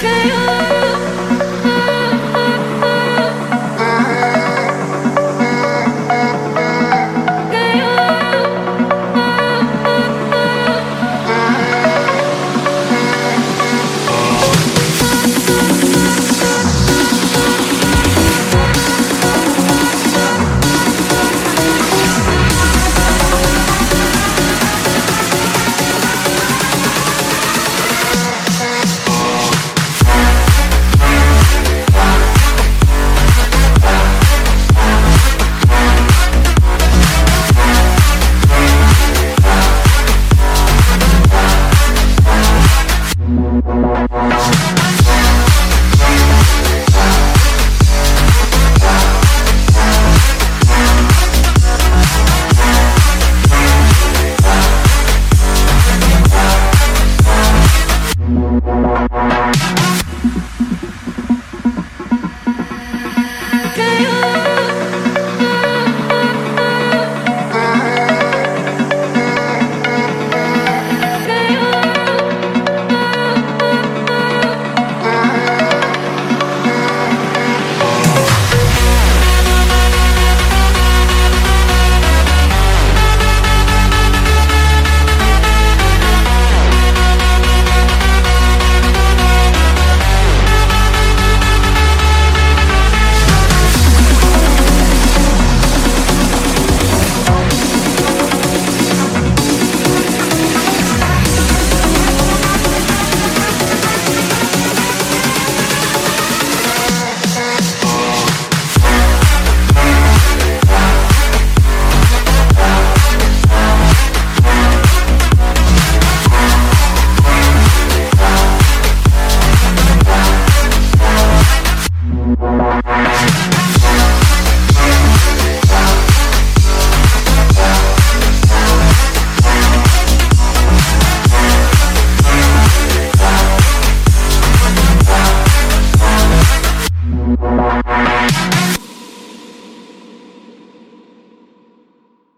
Chaos.